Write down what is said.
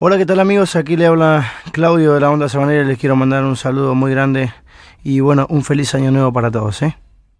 Hola, ¿qué tal amigos? Aquí le habla Claudio de la Onda Sabanera. Les quiero mandar un saludo muy grande y bueno, un feliz año nuevo para todos. ¿eh?